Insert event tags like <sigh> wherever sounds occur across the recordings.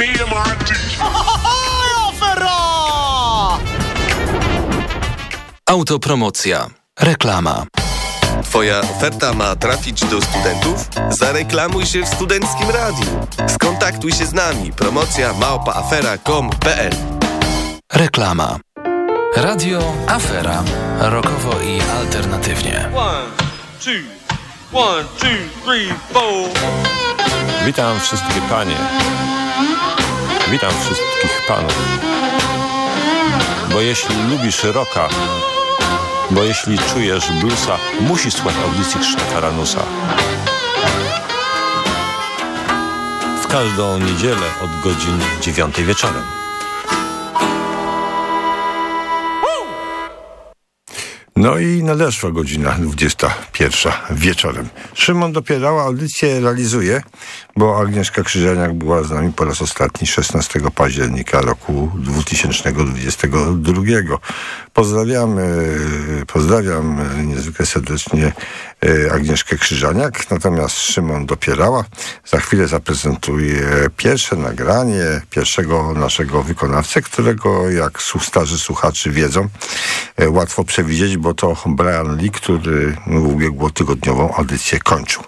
me and my teacher. <laughs> Autopromocja. Reklama. Twoja oferta ma trafić do studentów? Zareklamuj się w Studenckim Radiu. Skontaktuj się z nami. Promocja małpaafera.com.pl Reklama. Radio Afera. Rokowo i alternatywnie. One, two, one, two, three, four. Witam wszystkie panie. Witam wszystkich panów. Bo jeśli lubisz rocka, bo jeśli czujesz bluesa, musisz słuchać audycji Krzysztofa Ranusa. W każdą niedzielę od godzin 9 wieczorem. No i nadeszła godzina 21 wieczorem. Szymon Dopierała audycję realizuje, bo Agnieszka Krzyżaniak była z nami po raz ostatni 16 października roku 2022. Pozdrawiamy, pozdrawiam niezwykle serdecznie Agnieszkę Krzyżaniak, natomiast Szymon Dopierała za chwilę zaprezentuje pierwsze nagranie pierwszego naszego wykonawcę, którego jak starzy słuchaczy wiedzą, e, łatwo przewidzieć, bo to Brian Lee, który ubiegłotygodniową audycję kończył.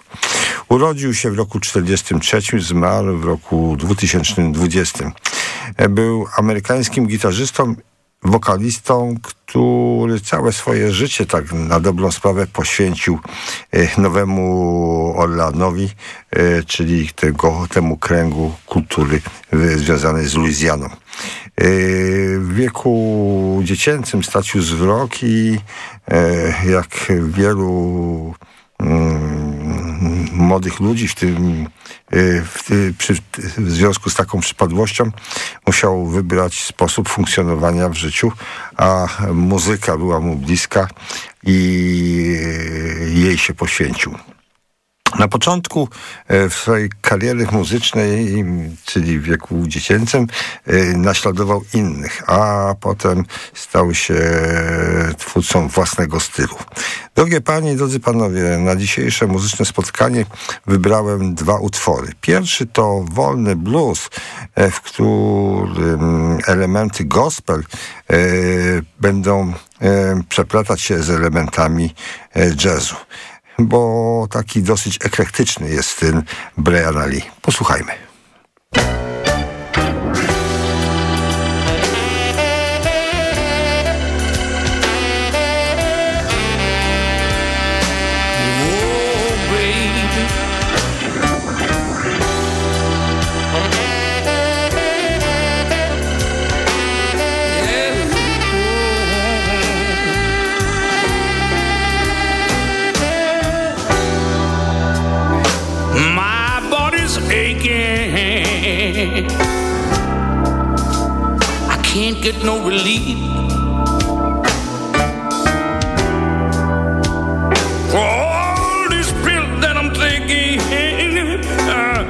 Urodził się w roku 1943, zmarł w roku 2020. Był amerykańskim gitarzystą, wokalistą, który całe swoje życie tak na dobrą sprawę poświęcił e, Nowemu Orleanowi, e, czyli tego, temu kręgu kultury e, związanej z Luizjaną. W wieku dziecięcym stracił wzrok i jak wielu mm, młodych ludzi, w tym w, przy, w związku z taką przypadłością musiał wybrać sposób funkcjonowania w życiu, a muzyka była mu bliska i jej się poświęcił. Na początku e, w swojej kariery muzycznej, czyli w wieku dziecięcym, e, naśladował innych, a potem stał się twórcą własnego stylu. Drogie panie i drodzy panowie, na dzisiejsze muzyczne spotkanie wybrałem dwa utwory. Pierwszy to wolny blues, e, w którym elementy gospel będą przeplatać się z elementami jazzu bo taki dosyć eklektyczny jest ten Brian Lee. Posłuchajmy. Get no relief. For all that I'm uh,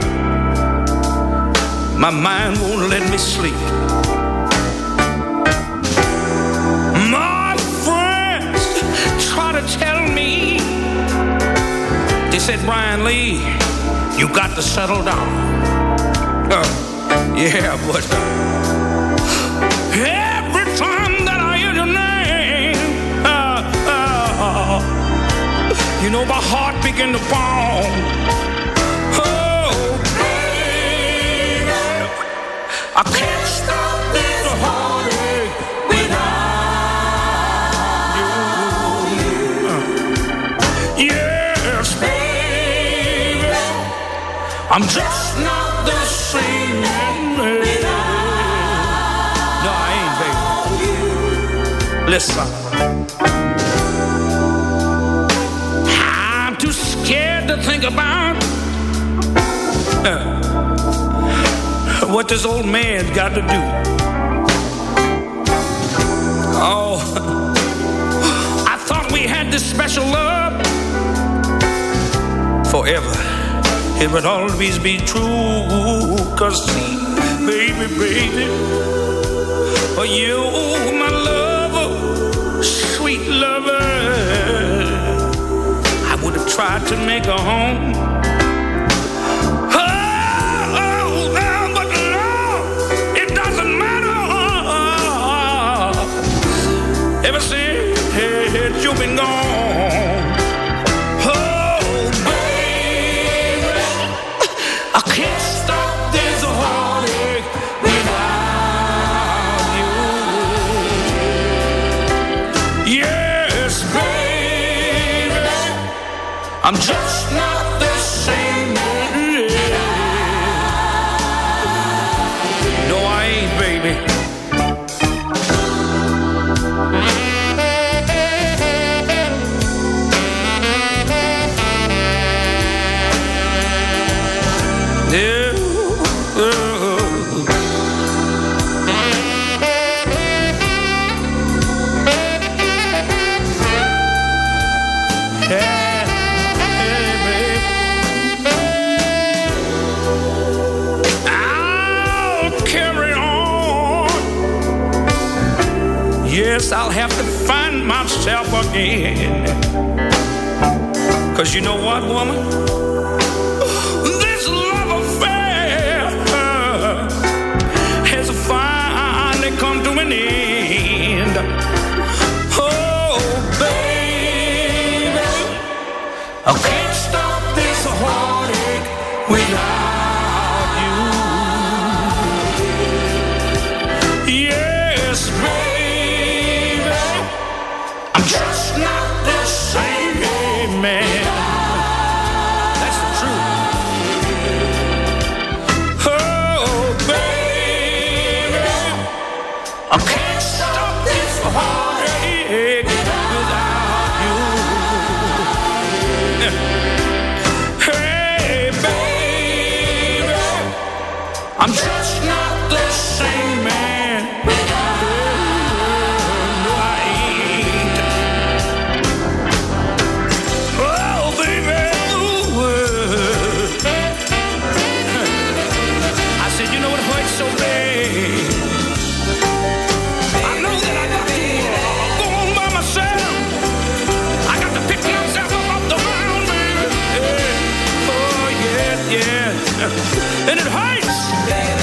my mind won't let me sleep. My friends try to tell me, they said, Brian Lee, you got to settle down. Uh, yeah, <laughs> but heart begin to pound. Oh, baby, I can't stop this heartache without you. Yes, baby, I'm just not the same. Baby. Listen. Think about uh, what this old man's got to do. Oh, I thought we had this special love forever it would always be true. Cause see, baby, baby, for you, my lover, sweet lover, tried to make a home. again. Cause you know what, woman? This love affair has finally come to an end. and it hurts.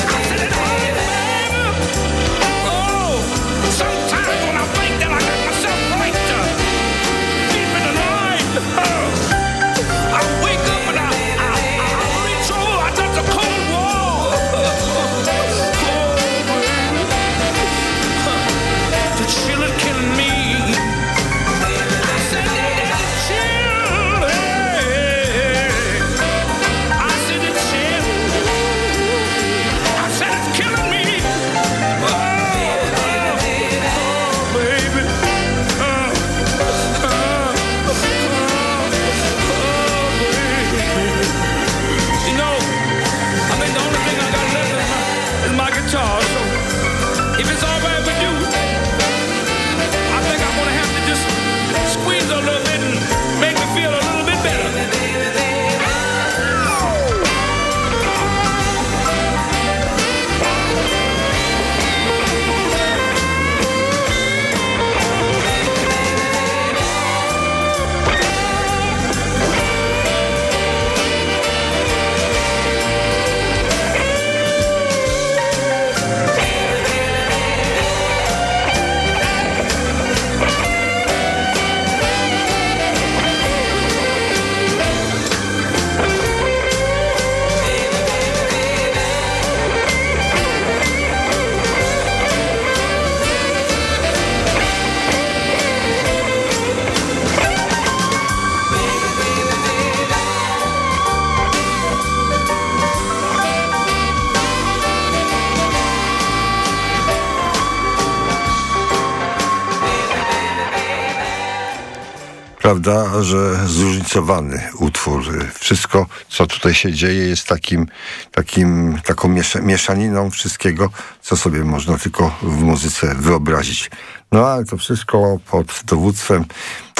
prawda, że zróżnicowany utwór. Wszystko, co tutaj się dzieje, jest takim, takim, taką mieszaniną wszystkiego, co sobie można tylko w muzyce wyobrazić. No ale to wszystko pod dowództwem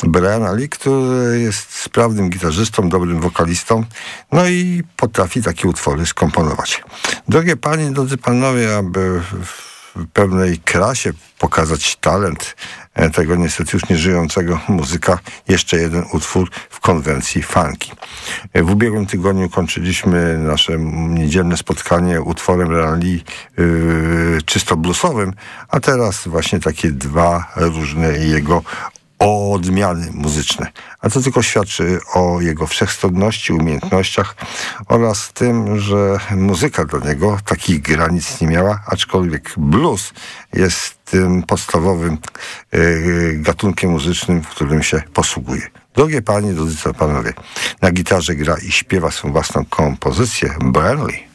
Briana Lee, który jest sprawnym gitarzystą, dobrym wokalistą, no i potrafi takie utwory skomponować. Drogie panie, drodzy panowie, aby w pełnej krasie pokazać talent e, tego niestety już nieżyjącego muzyka. Jeszcze jeden utwór w konwencji funki. E, w ubiegłym tygodniu kończyliśmy nasze niedzielne spotkanie utworem rally yy, czysto bluesowym, a teraz właśnie takie dwa różne jego odmiany muzyczne. A to tylko świadczy o jego wszechstronności, umiejętnościach oraz tym, że muzyka dla niego takich granic nie miała, aczkolwiek blues jest tym podstawowym e, gatunkiem muzycznym, w którym się posługuje. Drogie panie, drodzy panowie, na gitarze gra i śpiewa swoją własną kompozycję Burnley.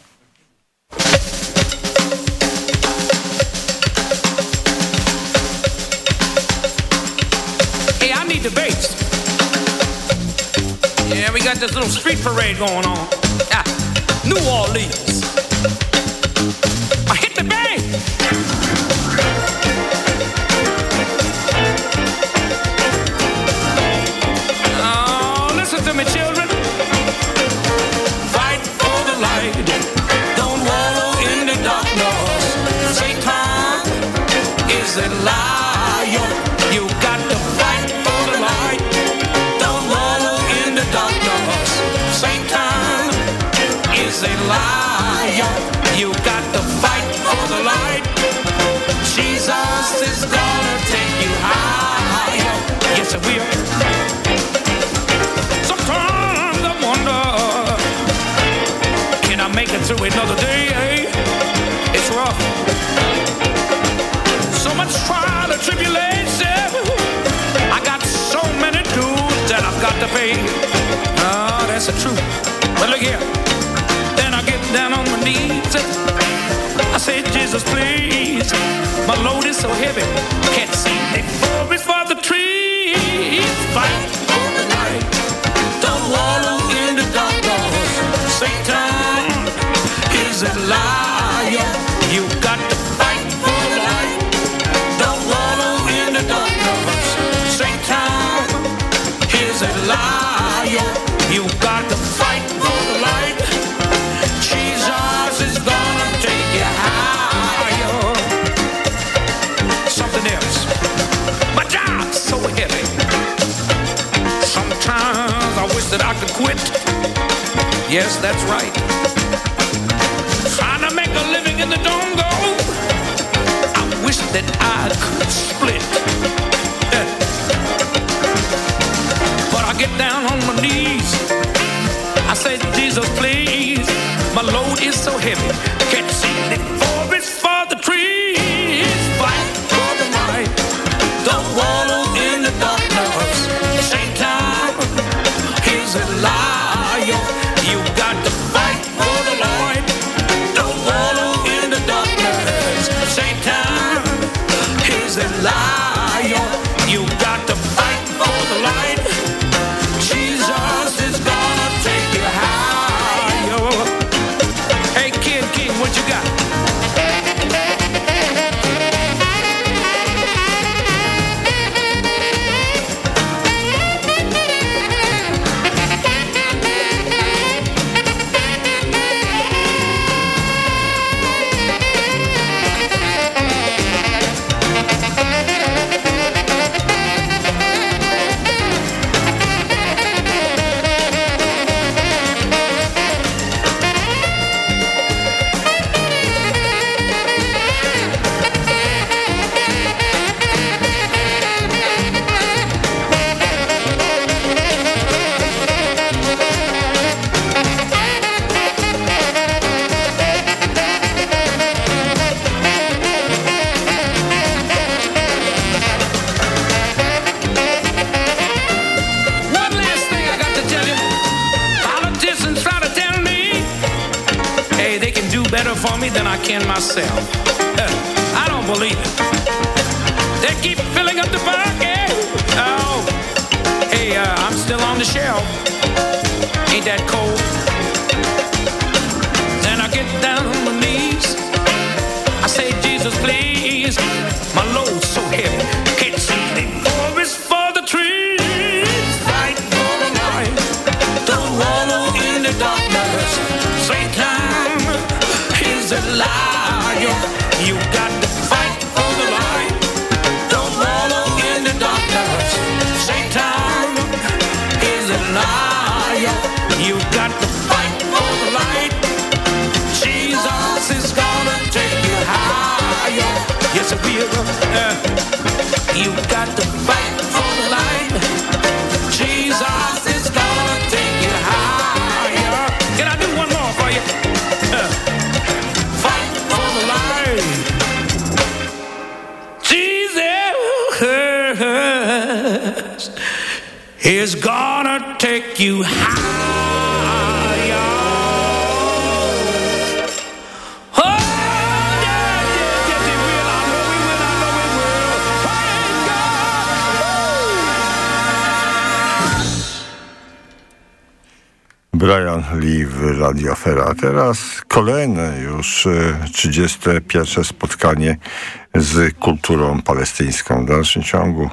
Got this little street parade going on. Ah, New Orleans. I hit the bass. Oh, listen to me, children. Fight for the light. Don't wallow in the darkness. Satan is liar. You got to fight for the light. Jesus is gonna take you higher. Yes, it will. Sometimes I wonder, can I make it through another day? It's rough. So much trial and tribulation. I got so many dues that I've got to pay. Oh, that's the truth. But look here. Down on my knees. I say, Jesus, please. My load is so heavy. Can't Yes, that's right. Trying to make a living in the dongo. I wish that I could split. But I get down on my knees. I say, Jesus, please. My load is so heavy. Know it will. Praise God. Brian Lee w teraz kolejne już e, 31 spotkanie z kulturą palestyńską. W dalszym ciągu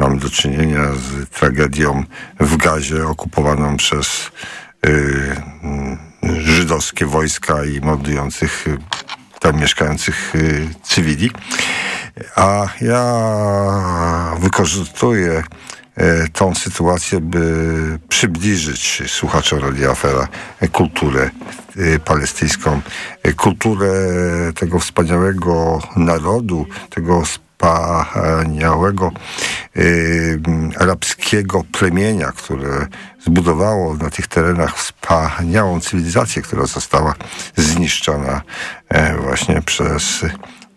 mamy do czynienia z tragedią w Gazie okupowaną przez e, mm, żydowskie wojska i mordujących e, tam mieszkających e, cywili. A ja wykorzystuję e, tą sytuację, by przybliżyć słuchaczom Radia kulturę palestyńską, kulturę tego wspaniałego narodu, tego wspaniałego e, m, arabskiego plemienia, które zbudowało na tych terenach wspaniałą cywilizację, która została zniszczona e, właśnie przez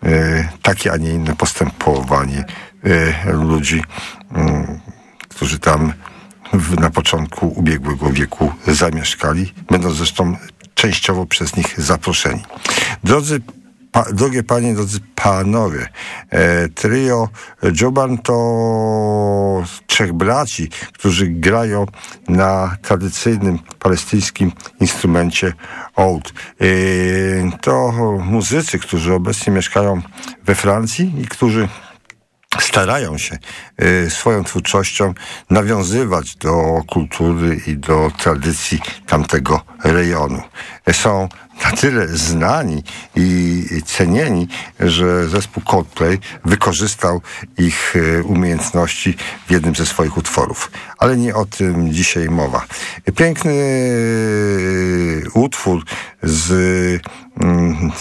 e, takie, a nie inne postępowanie e, ludzi, mm, którzy tam w, na początku ubiegłego wieku zamieszkali, będąc zresztą częściowo przez nich zaproszeni. Drodzy Pa, drogie panie, drodzy panowie, e, trio Joban to trzech braci, którzy grają na tradycyjnym palestyńskim instrumencie oud. E, to muzycy, którzy obecnie mieszkają we Francji i którzy starają się y, swoją twórczością nawiązywać do kultury i do tradycji tamtego rejonu. Są na tyle znani i cenieni, że zespół Coldplay wykorzystał ich y, umiejętności w jednym ze swoich utworów. Ale nie o tym dzisiaj mowa. Piękny y, utwór z mm,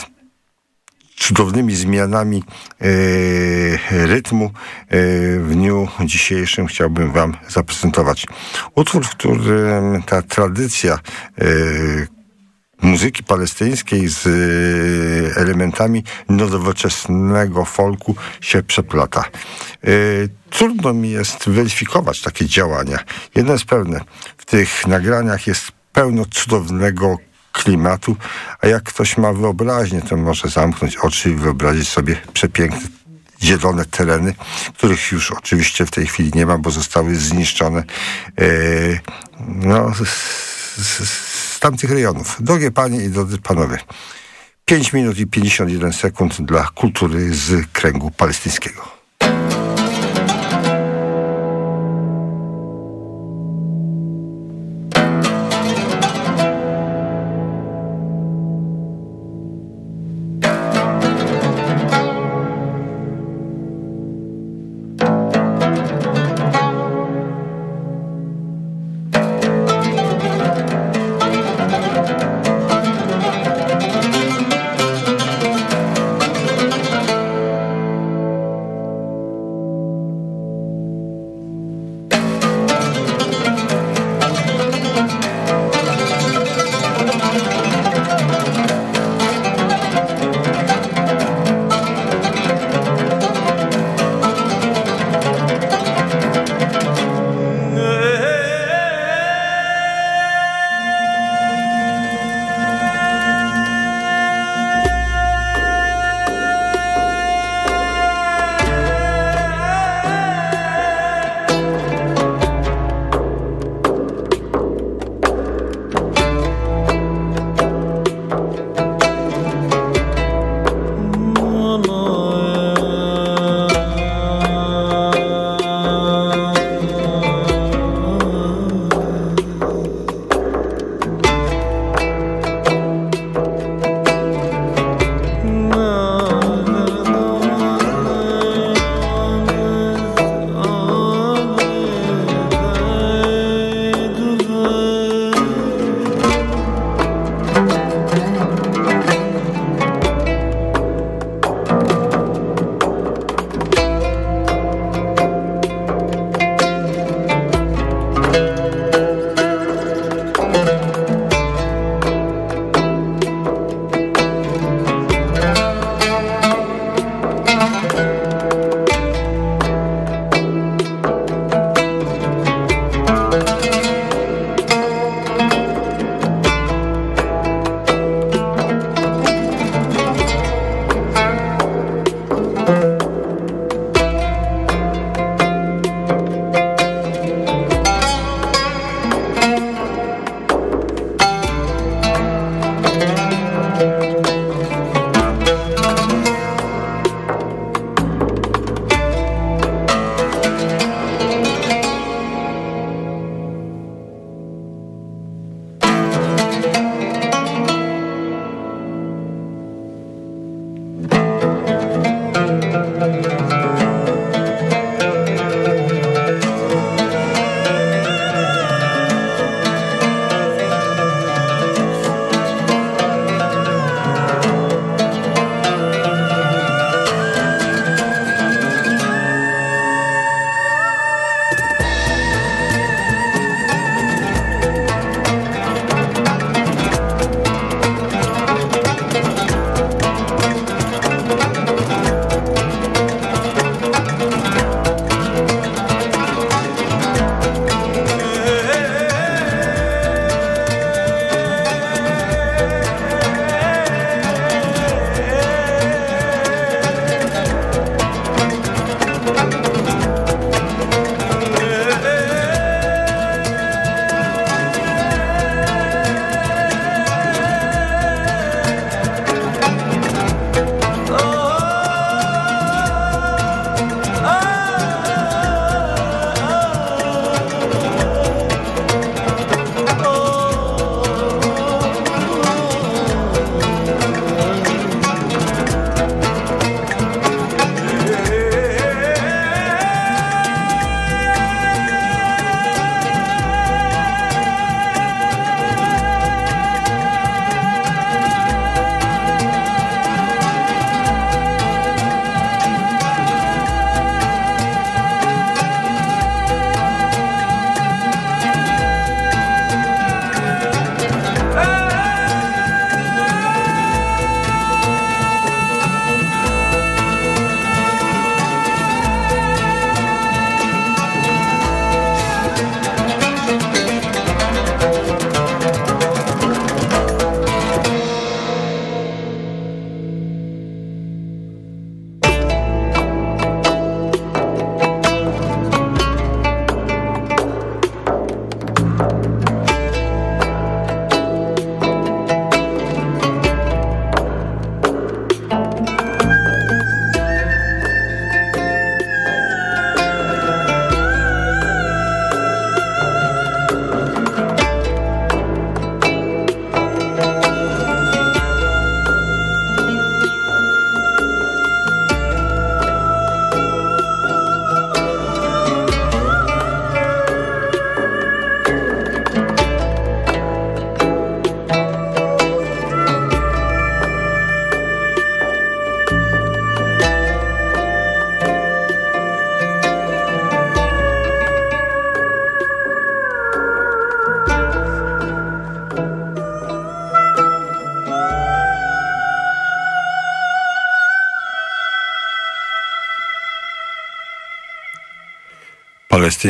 cudownymi zmianami e, rytmu e, w dniu dzisiejszym chciałbym Wam zaprezentować. Utwór, w którym ta tradycja e, muzyki palestyńskiej z elementami nowoczesnego folku się przeplata. Trudno mi jest weryfikować takie działania. Jedno jest pewne, w tych nagraniach jest pełno cudownego klimatu, a jak ktoś ma wyobraźnię, to może zamknąć oczy i wyobrazić sobie przepiękne zielone tereny, których już oczywiście w tej chwili nie ma, bo zostały zniszczone e, no, z, z, z tamtych rejonów. Drogie panie i drodzy panowie, 5 minut i 51 sekund dla kultury z kręgu palestyńskiego.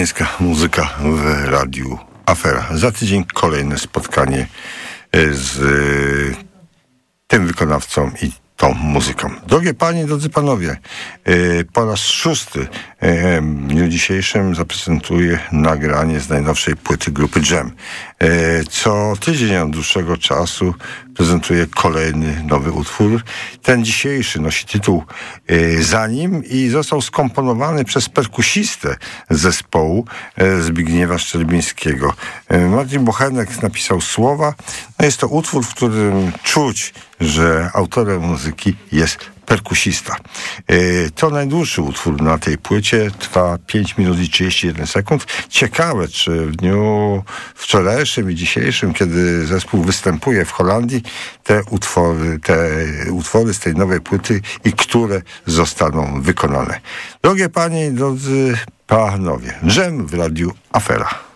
Palestyńska muzyka w radiu Afera. Za tydzień kolejne spotkanie e, z e, tym wykonawcą i tą muzyką. Drogie panie, drodzy panowie, e, po raz szósty w dniu dzisiejszym zaprezentuję nagranie z najnowszej płyty grupy Jam. Co tydzień od dłuższego czasu prezentuję kolejny nowy utwór. Ten dzisiejszy nosi tytuł Za nim i został skomponowany przez perkusistę zespołu Zbigniewa Szczerbińskiego. Martin Bochenek napisał słowa. No jest to utwór, w którym czuć, że autorem muzyki jest perkusista. To najdłuższy utwór na tej płycie, trwa 5 minut i 31 sekund. Ciekawe, czy w dniu wczorajszym i dzisiejszym, kiedy zespół występuje w Holandii, te utwory, te utwory z tej nowej płyty i które zostaną wykonane. Drogie panie i drodzy panowie, dżem w radiu Afera.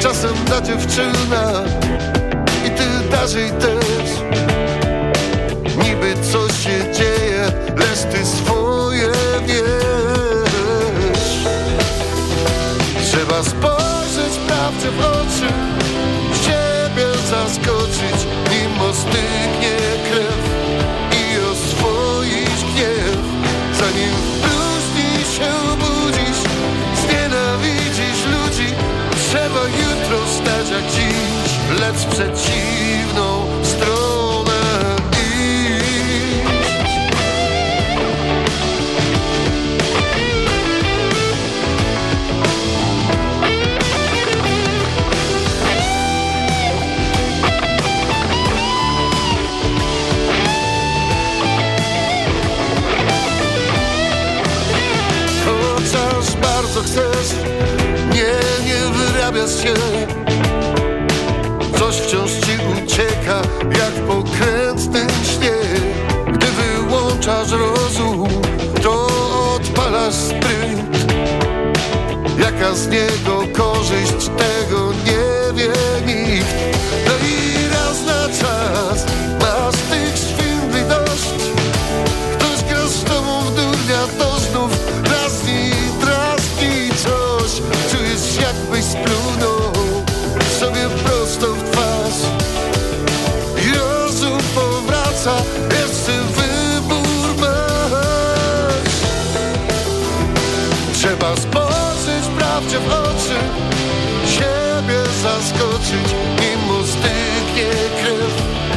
Czasem ta dziewczyna I ty darzej też. Niby coś się dzieje Lecz ty swoje wiesz. Trzeba spojrzeć prawdzie w oczy Siebie zaskoczyć Mimo stylu lecz w przeciwną stronę iść. Chociaż bardzo chcesz, nie, nie wyrabiasz się Wciąż ci ucieka jak pokrętny śnieg. Gdy wyłączasz rozum, to odpalasz spryt Jaka z niego korzyść tego? zaskoczyć, mimo stęknie krew.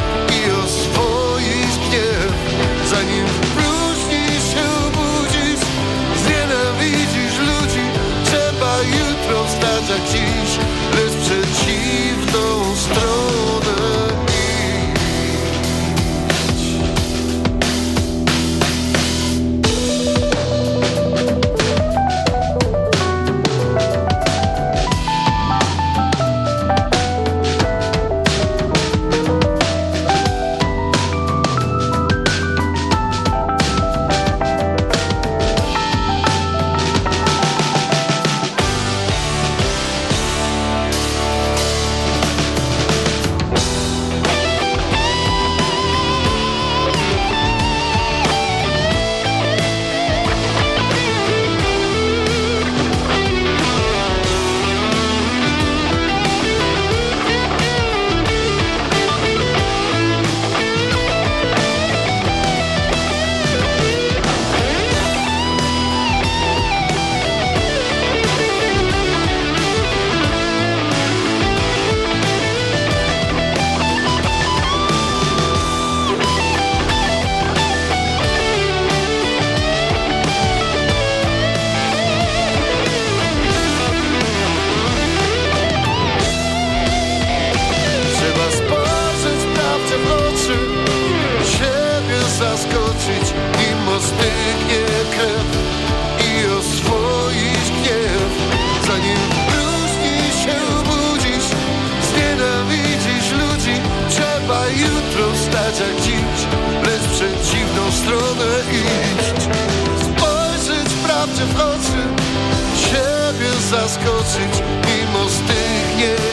Mimo stygnie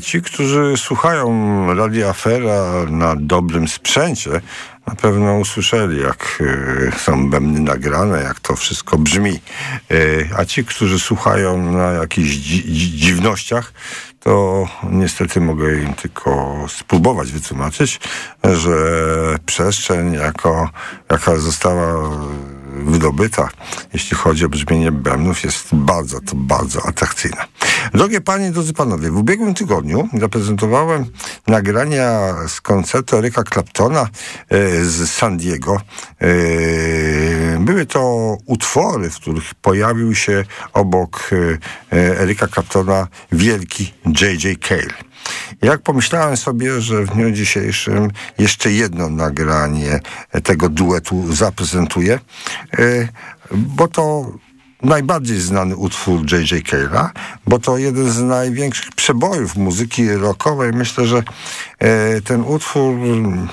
Ci, którzy słuchają Radia Afera na dobrym sprzęcie, na pewno usłyszeli, jak e, są bębny nagrane, jak to wszystko brzmi. E, A ci, którzy słuchają na jakichś dzi- dziwnościach, to niestety mogę im tylko spróbować wytłumaczyć, że przestrzeń, jako, jaka została wydobyta, jeśli chodzi o brzmienie bębnów, jest bardzo, to bardzo atrakcyjna. Drogie panie, drodzy panowie, w ubiegłym tygodniu zaprezentowałem nagrania z koncertu Eryka Claptona e, z San Diego. E, były to utwory, w których pojawił się obok e, Eryka Claptona wielki J.J. Cale. Jak pomyślałem sobie, że w dniu dzisiejszym jeszcze jedno nagranie tego duetu zaprezentuję, e, bo to najbardziej znany utwór J.J. Cale'a, bo to jeden z największych przebojów muzyki rockowej. Myślę, że e, ten utwór mm,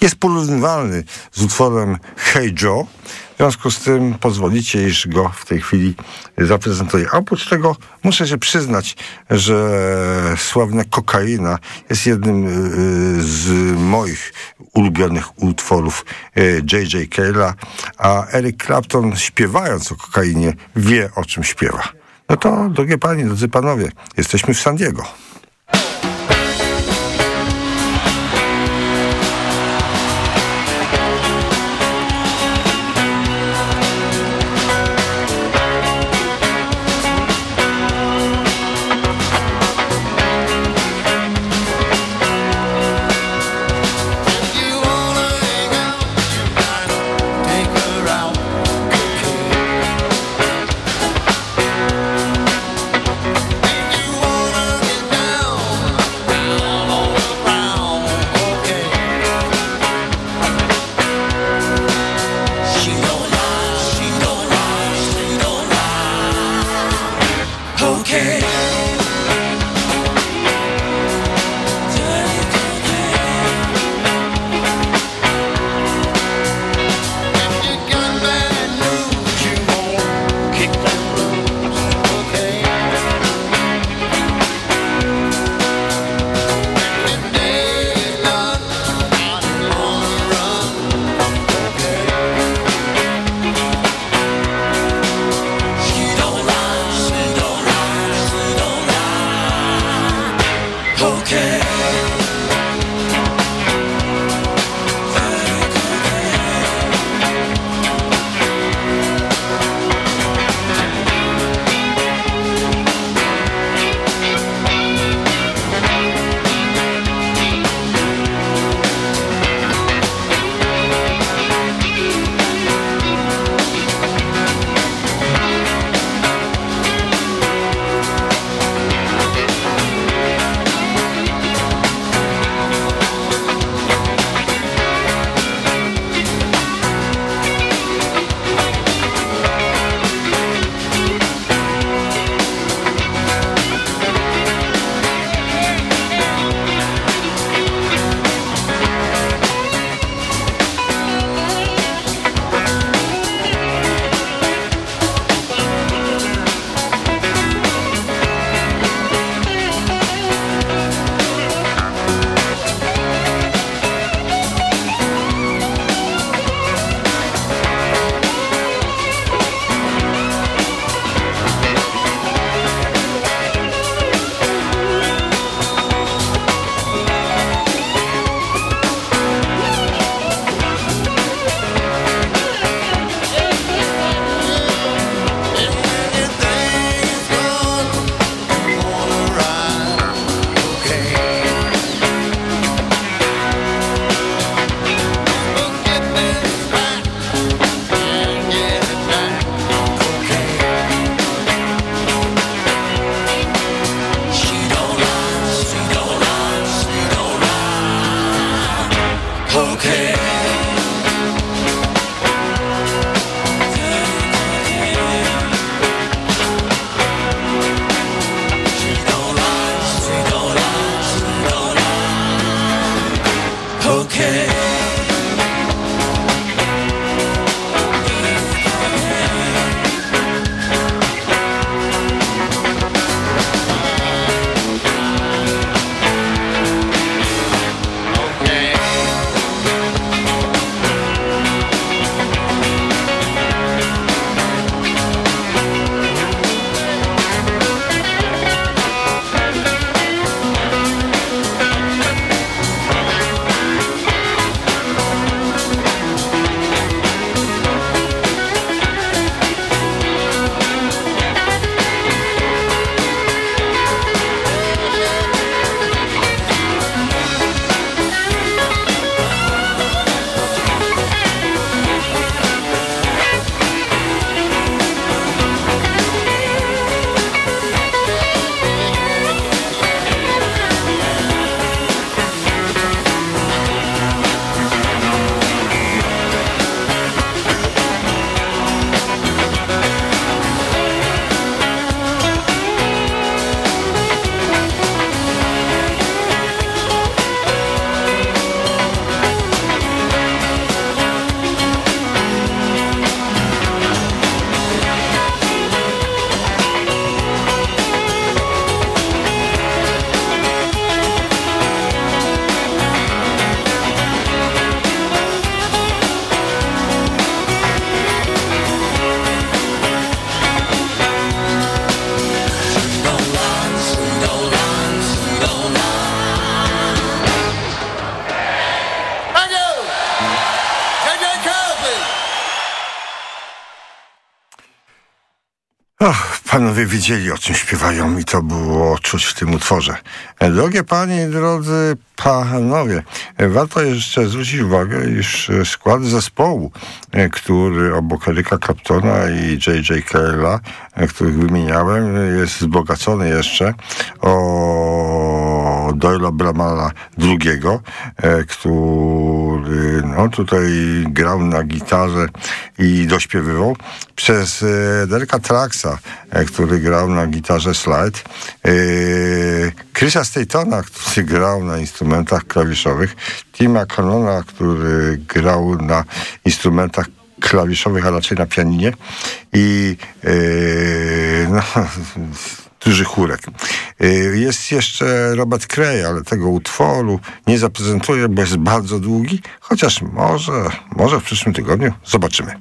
jest porównywalny z utworem Hey Joe. W związku z tym pozwolicie, iż go w tej chwili zaprezentuję. A oprócz tego muszę się przyznać, że sławna kokaina jest jednym y, z moich ulubionych utworów y, J.J. Cale'a, a Eric Clapton śpiewając o kokainie wie o czym śpiewa. No to, drogie panie, drodzy panowie, jesteśmy w San Diego. Panowie o czym śpiewają i to było czuć w tym utworze. Drogie panie i drodzy panowie, warto jeszcze zwrócić uwagę, iż skład zespołu, e, który obok Eryka Claptona i J.J. Cale'a, e, których wymieniałem, jest wzbogacony jeszcze o Doyle'a Bramala II, e, który no, tutaj grał na gitarze i dośpiewywał przez e, Dereka Traxa, e, który grał na gitarze slide, Chrisa Statona, który grał na instrumentach klawiszowych, Tima Canona, który grał na instrumentach klawiszowych, a raczej na pianinie. I no, duży chórek. Y, Jest jeszcze Robert Cray, ale tego utworu nie zaprezentuję, bo jest bardzo długi, chociaż może, może w przyszłym tygodniu zobaczymy.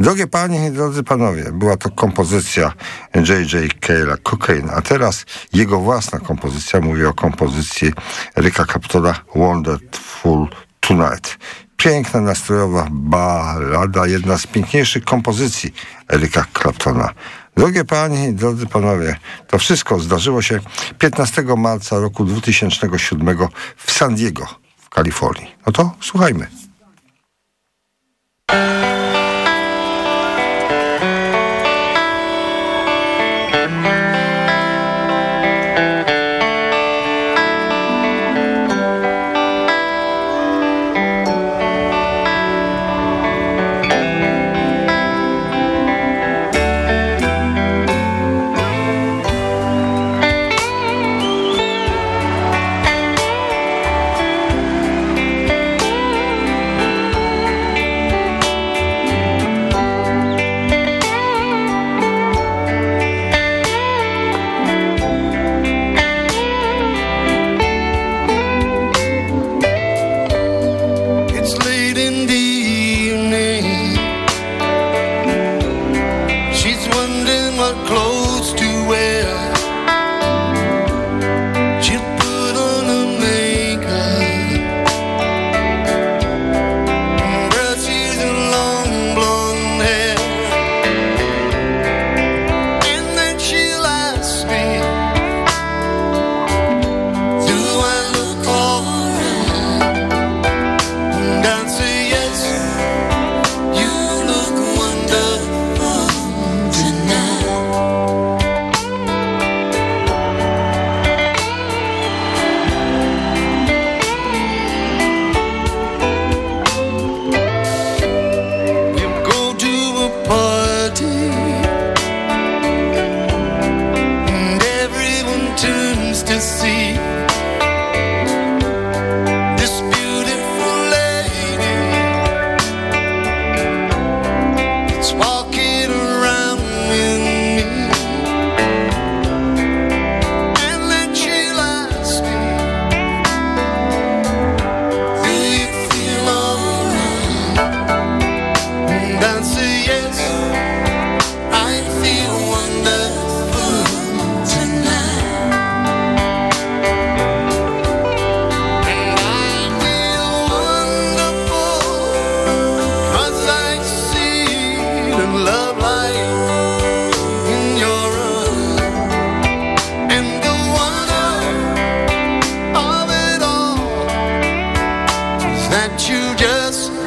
Drogie panie i drodzy panowie, była to kompozycja J.J. Cale'a Cocaine, a teraz jego własna kompozycja, mówię o kompozycji Ryka Captona Wonderful Tonight. Piękna, nastrojowa balada, jedna z piękniejszych kompozycji Eryka Claptona. Drogie panie i drodzy panowie, to wszystko zdarzyło się 15 marca roku 2007 w San Diego w Kalifornii. No to słuchajmy.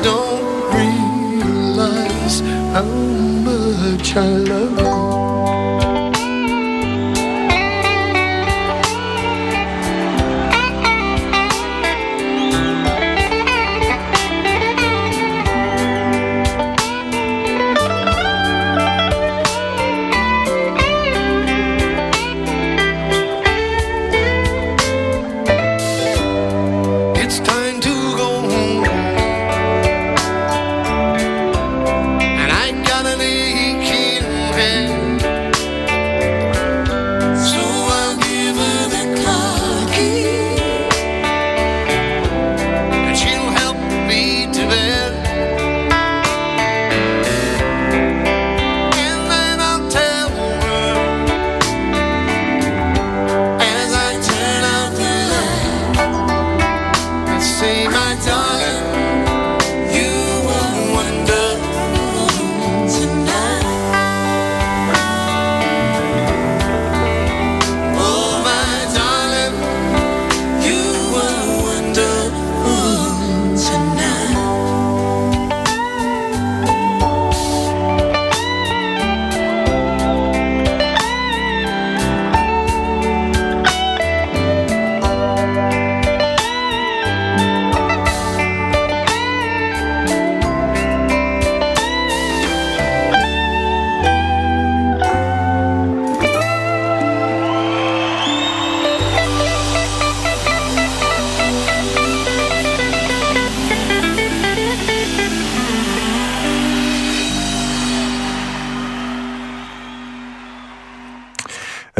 Don't realize how much I love you.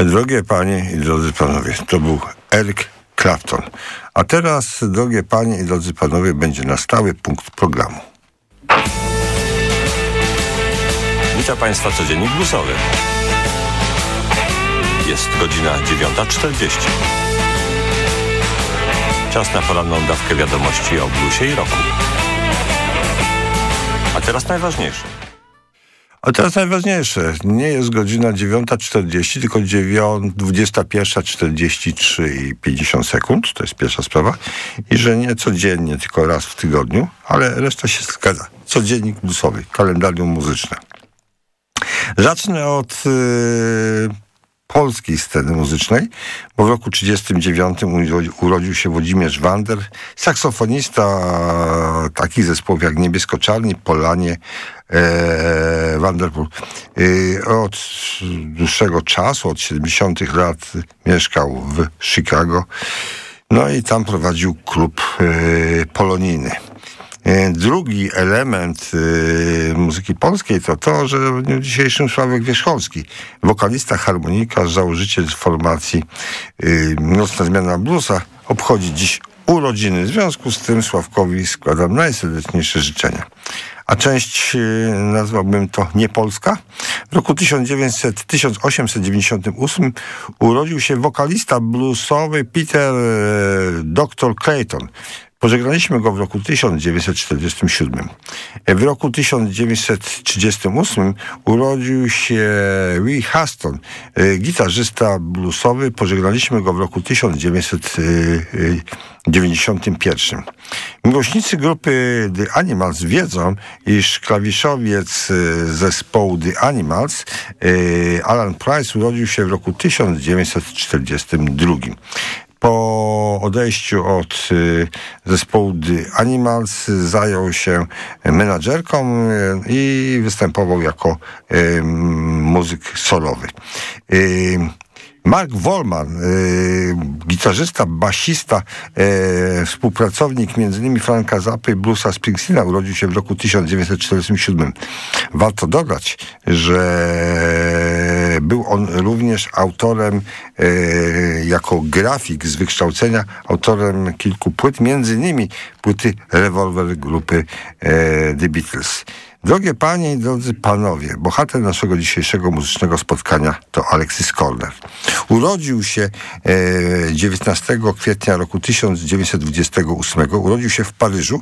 Drogie panie i drodzy panowie, to był Eric Clapton. A teraz, drogie panie i drodzy panowie, będzie na stały punkt programu. Witam Państwa codziennik bluesowy. Jest godzina 9.40. Czas na poranną dawkę wiadomości o bluesie i roku. A teraz najważniejsze. A teraz najważniejsze. Nie jest godzina 9.40, tylko 9, 21.43 i 50 sekund. To jest pierwsza sprawa. I że nie codziennie, tylko raz w tygodniu, ale reszta się zgadza. Codziennik bluesowy, kalendarium muzyczne. Zacznę od yy, polskiej sceny muzycznej, bo w roku 1939 urodził się Włodzimierz Wander, saksofonista takich zespołów jak Niebiesko-Czarni, Polanie, e, Vanderpool. E, od dłuższego czasu, od 70 lat mieszkał w Chicago, no i tam prowadził klub e, polonijny. E, Drugi element y, muzyki polskiej to to, że w dniu dzisiejszym Sławek Wierzchowski, wokalista, harmonika, założyciel formacji y, Nocna Zmiana Bluesa, obchodzi dziś urodziny. W związku z tym Sławkowi składam najserdeczniejsze życzenia. A część nazwałbym to niepolska. W roku 1900, 1898 urodził się wokalista bluesowy Peter e, Dr. Clayton. Pożegnaliśmy go w roku 1947. W roku 1938 urodził się Lee Haston, e, gitarzysta bluesowy. Pożegnaliśmy go w roku 1991. Miłośnicy grupy The Animals wiedzą, iż klawiszowiec e, zespołu The Animals e, Alan Price urodził się w roku 1942 po odejściu od y, zespołu The Animals zajął się menadżerką y, i występował jako y, muzyk solowy. Mark Wolman, y, gitarzysta, basista, y, współpracownik m.in. Franka Zappy i Bruce'a Springsteena, urodził się w roku 1947. Warto dodać, że był on również autorem, y, jako grafik z wykształcenia, autorem kilku płyt, m.in. płyty Revolver grupy y, The Beatles. Drogie panie i drodzy panowie, bohater naszego dzisiejszego muzycznego spotkania to Alexis Korner. Urodził się e, 19 kwietnia roku 1928, urodził się w Paryżu,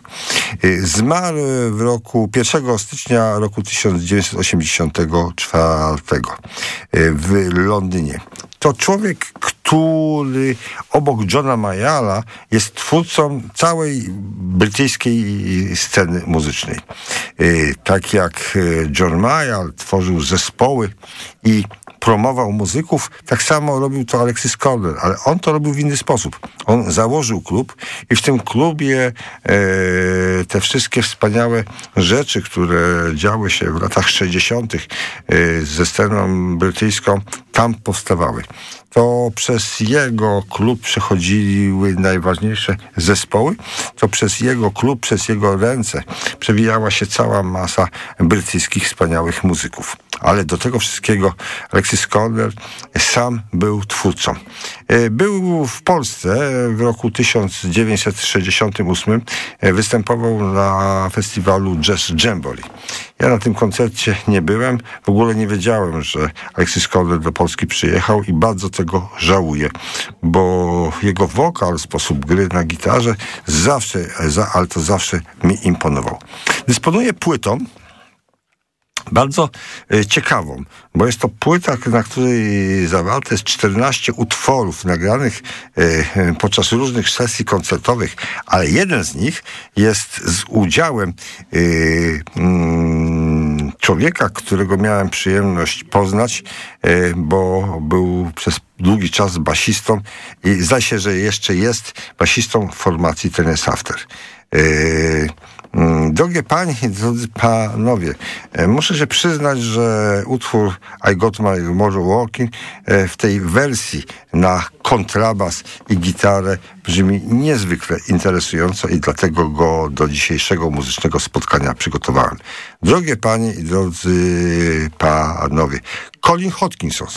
e, zmarł w roku 1 stycznia roku 1984 e, w Londynie. To człowiek, który obok Johna Mayala jest twórcą całej brytyjskiej sceny muzycznej. Y, Tak jak y, John Mayall tworzył zespoły i promował muzyków, tak samo robił to Alexis Corner, ale on to robił w inny sposób. On założył klub i w tym klubie e, te wszystkie wspaniałe rzeczy, które działy się w latach 60. E, ze sceną brytyjską, tam powstawały. To przez jego klub przechodziły najważniejsze zespoły, to przez jego klub, przez jego ręce przewijała się cała masa brytyjskich wspaniałych muzyków. Ale do tego wszystkiego Alexis Corner sam był twórcą. E, Był w Polsce w roku 1968, e, występował na festiwalu Jazz Jamboree. Ja na tym koncercie nie byłem, w ogóle nie wiedziałem, że Alexis Corner do Polski przyjechał i bardzo tego żałuję, bo jego wokal, sposób gry na gitarze zawsze, za- ale to zawsze mi imponował. Dysponuję płytą, bardzo e, ciekawą, bo jest to płyta, na której zawarte jest 14 utworów nagranych e, podczas różnych sesji koncertowych, ale jeden z nich jest z udziałem e, mm, człowieka, którego miałem przyjemność poznać, bo był przez długi czas basistą i zdaje się, że jeszcze jest basistą formacji Tennis After. Mm, drogie panie i drodzy panowie, e, muszę się przyznać, że utwór I Got My Tomorrow Walking e, w tej wersji na kontrabas i gitarę brzmi niezwykle interesująco i dlatego go do dzisiejszego muzycznego spotkania przygotowałem. Drogie panie i drodzy panowie, Colin Hodgkinson,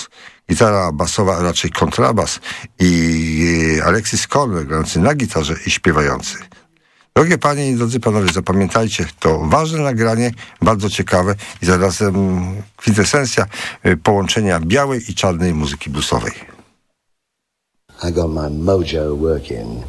gitara basowa, a raczej kontrabas i Alexis Corner grający na gitarze i śpiewający. Drogie panie i drodzy panowie, zapamiętajcie, to ważne nagranie, bardzo ciekawe i zarazem kwintesencja y, połączenia białej i czarnej muzyki bluesowej. I got my mojo working.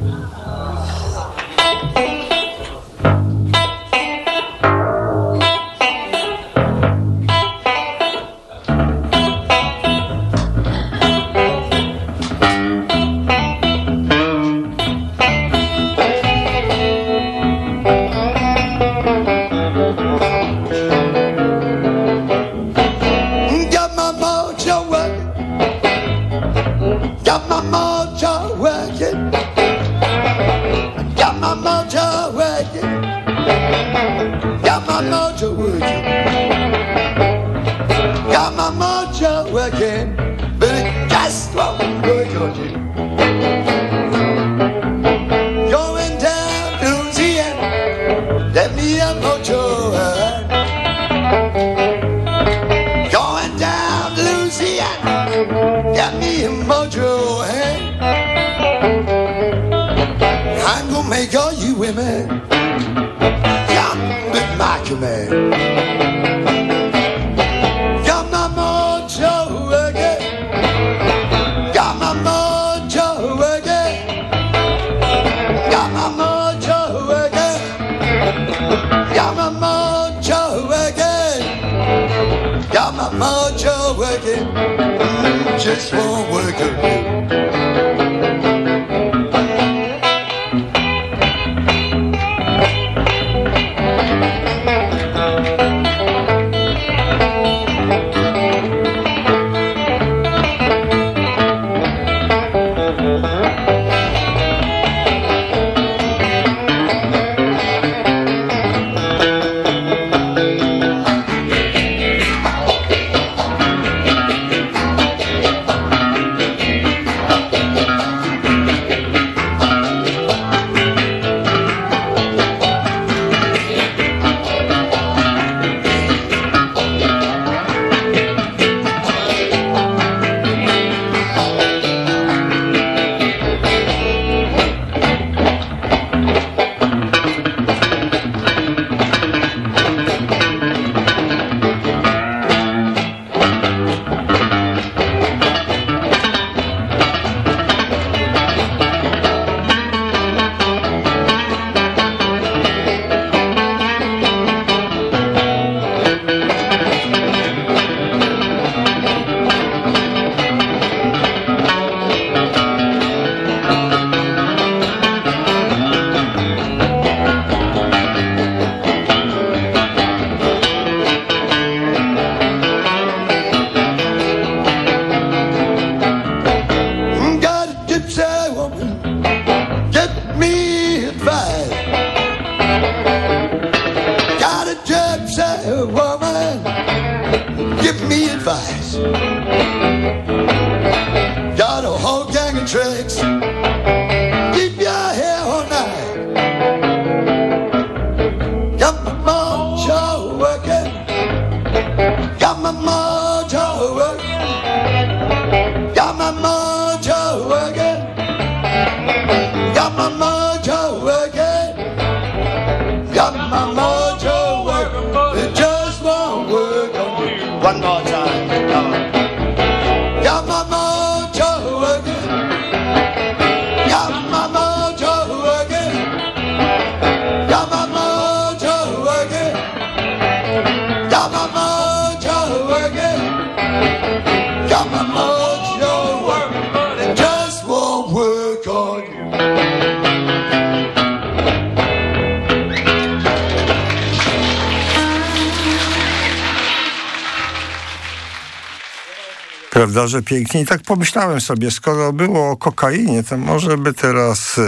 Prawda, że pięknie. I tak pomyślałem sobie, skoro było o kokainie, to może by teraz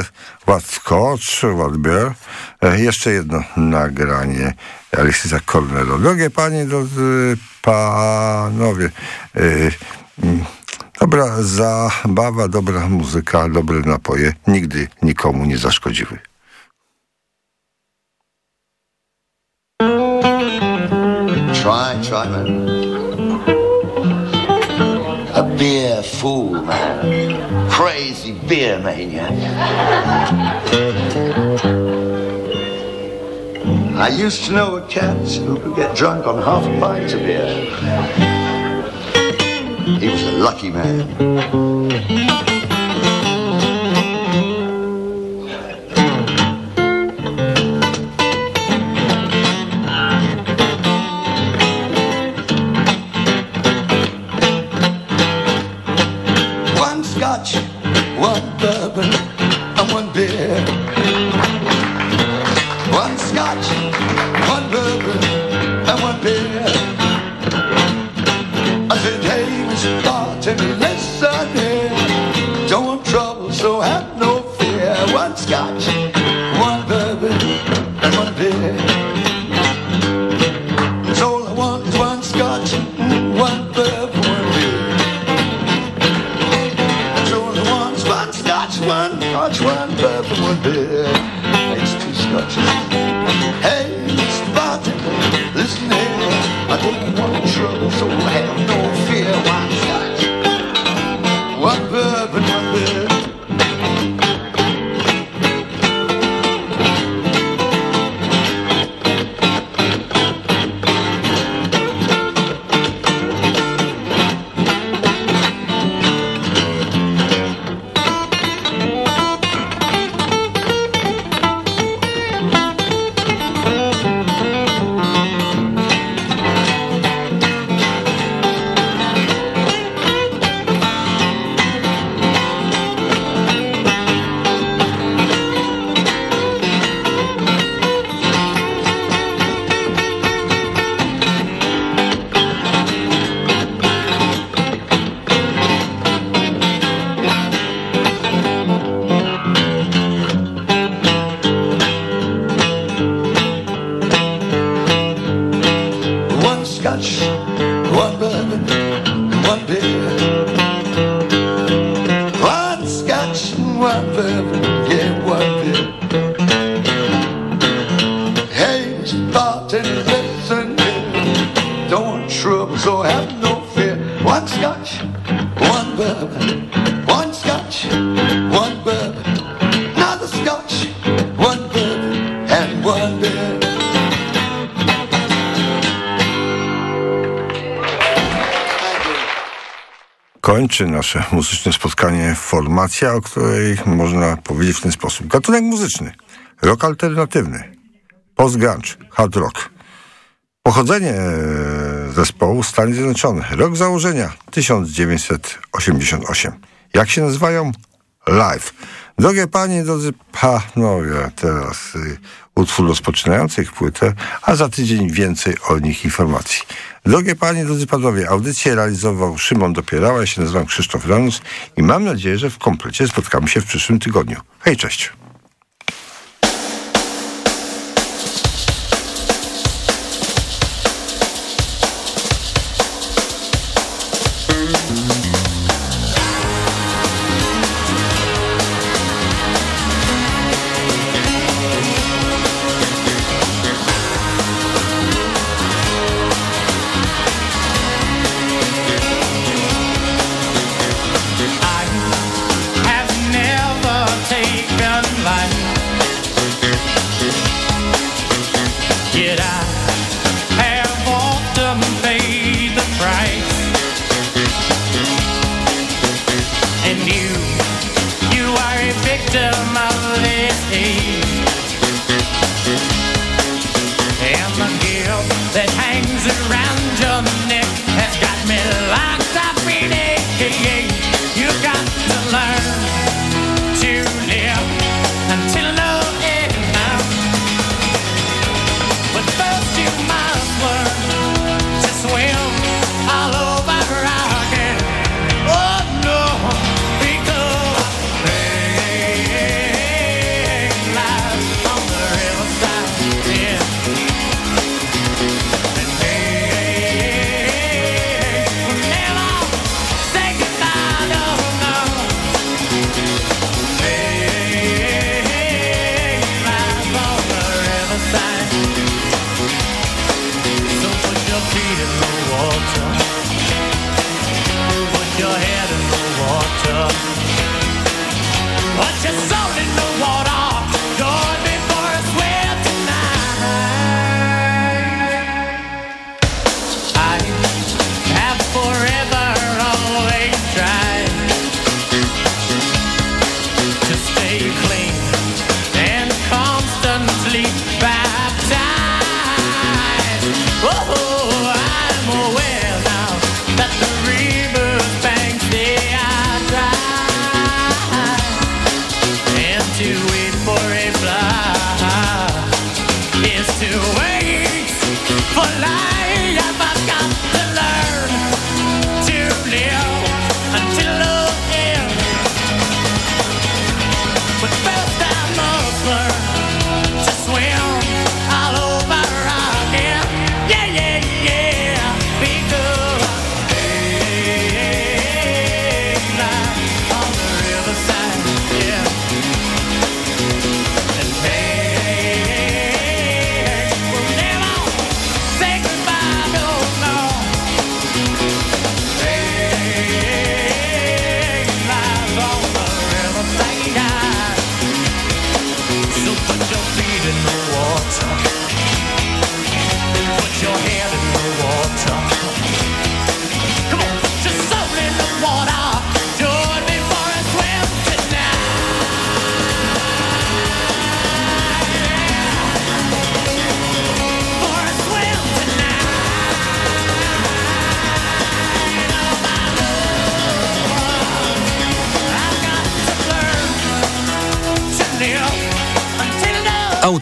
What Beer. E, Jeszcze jedno nagranie Alexisa Cornero. Drogie panie, drodzy panowie, e, mm, dobra zabawa, dobra muzyka, dobre napoje nigdy nikomu nie zaszkodziły. Try, try, man. Beer fool, man. Crazy beer maniac. I used to know a cat who could get drunk on half a pint of beer. He was a lucky man. One bourbon, nasze muzyczne spotkanie formacja, o której można powiedzieć w ten sposób. Gatunek muzyczny, rock alternatywny, post-grunge, hard rock. Pochodzenie e, zespołu Stany Zjednoczone, rok założenia 1988. Jak się nazywają? Live. Drogie panie, drodzy panowie, teraz y, utwór rozpoczynający ich płytę, a za tydzień więcej o nich informacji. Drogie panie, drodzy panowie, audycję realizował Szymon Dopierała, ja się nazywam Krzysztof Ranus i mam nadzieję, że w komplecie spotkamy się w przyszłym tygodniu. Hej, cześć. Water. Put your soul in the water.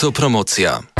Autopromocja.